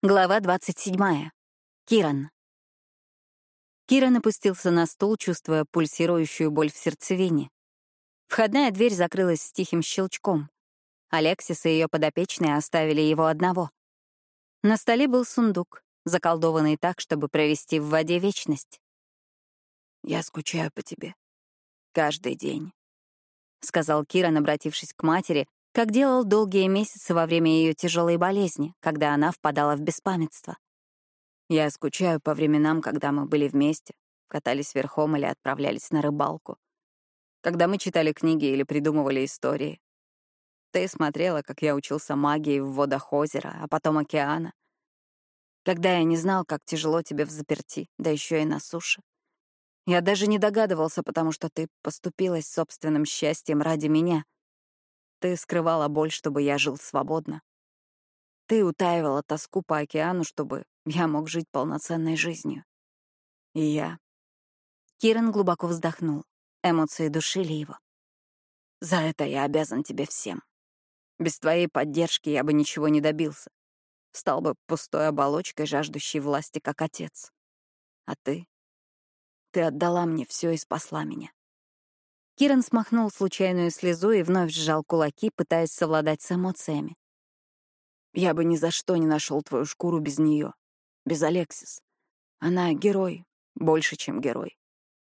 Глава 27. Киран. Киран опустился на стул, чувствуя пульсирующую боль в сердцевине. Входная дверь закрылась с тихим щелчком. Алексис и ее подопечные оставили его одного. На столе был сундук, заколдованный так, чтобы провести в воде вечность. «Я скучаю по тебе. Каждый день», — сказал Киран, обратившись к матери, как делал долгие месяцы во время ее тяжелой болезни, когда она впадала в беспамятство. Я скучаю по временам, когда мы были вместе, катались верхом или отправлялись на рыбалку. Когда мы читали книги или придумывали истории. Ты смотрела, как я учился магии в водах озера, а потом океана. Когда я не знал, как тяжело тебе в заперти, да еще и на суше. Я даже не догадывался, потому что ты поступилась собственным счастьем ради меня — ты скрывала боль, чтобы я жил свободно. Ты утаивала тоску по океану, чтобы я мог жить полноценной жизнью. И я... Киран глубоко вздохнул. Эмоции душили его. За это я обязан тебе всем. Без твоей поддержки я бы ничего не добился. Стал бы пустой оболочкой, жаждущей власти, как отец. А ты? Ты отдала мне все и спасла меня. Киран смахнул случайную слезу и вновь сжал кулаки, пытаясь совладать с эмоциями. «Я бы ни за что не нашел твою шкуру без нее, без Алексис. Она герой, больше, чем герой».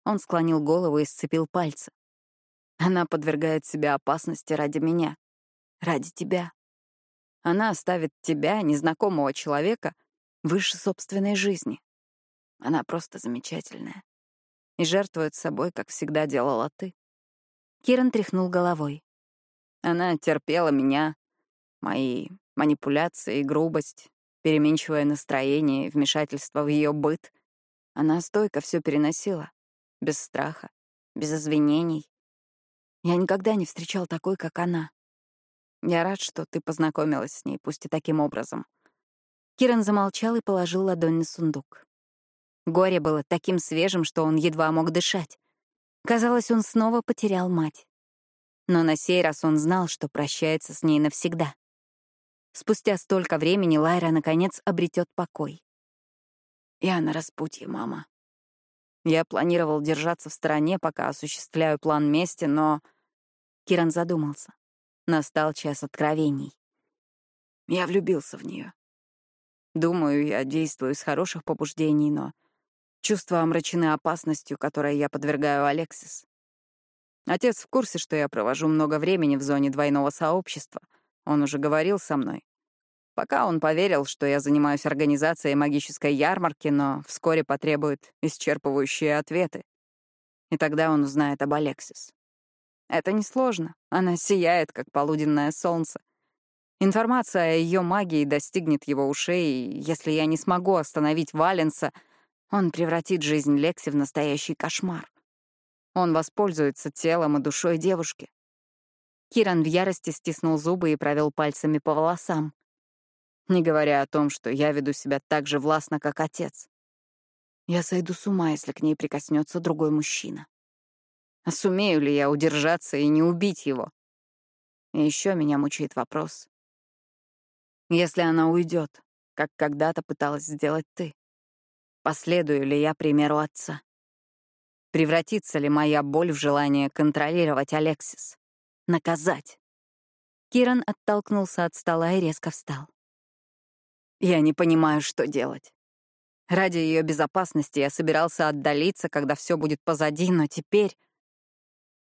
Он склонил голову и сцепил пальцы. «Она подвергает себя опасности ради меня, ради тебя. Она оставит тебя, незнакомого человека, выше собственной жизни. Она просто замечательная. И жертвует собой, как всегда делала ты. Киран тряхнул головой. Она терпела меня, мои манипуляции и грубость, переменчивое настроение вмешательство в ее быт. Она стойко все переносила, без страха, без извинений. Я никогда не встречал такой, как она. Я рад, что ты познакомилась с ней, пусть и таким образом. Киран замолчал и положил ладонь на сундук. Горе было таким свежим, что он едва мог дышать. Казалось, он снова потерял мать. Но на сей раз он знал, что прощается с ней навсегда. Спустя столько времени Лайра, наконец, обретет покой. «Я на распутье, мама. Я планировал держаться в стороне, пока осуществляю план мести, но...» Киран задумался. Настал час откровений. Я влюбился в нее. Думаю, я действую из хороших побуждений, но Чувства омрачены опасностью, которой я подвергаю Алексис. Отец в курсе, что я провожу много времени в зоне двойного сообщества. Он уже говорил со мной. Пока он поверил, что я занимаюсь организацией магической ярмарки, но вскоре потребует исчерпывающие ответы. И тогда он узнает об Алексис. Это несложно. Она сияет, как полуденное солнце. Информация о ее магии достигнет его ушей, и если я не смогу остановить Валенса — он превратит жизнь Лекси в настоящий кошмар. Он воспользуется телом и душой девушки. Киран в ярости стиснул зубы и провел пальцами по волосам. Не говоря о том, что я веду себя так же властно, как отец. Я сойду с ума, если к ней прикоснется другой мужчина. А сумею ли я удержаться и не убить его? И еще меня мучает вопрос. Если она уйдет, как когда-то пыталась сделать ты, Последую ли я примеру отца? Превратится ли моя боль в желание контролировать Алексис? Наказать? Киран оттолкнулся от стола и резко встал. Я не понимаю, что делать. Ради ее безопасности я собирался отдалиться, когда все будет позади, но теперь...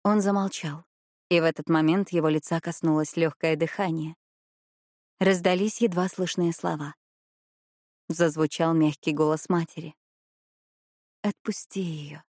Он замолчал, и в этот момент его лица коснулось легкое дыхание. Раздались едва слышные слова. Зазвучал мягкий голос матери. «Отпусти ее.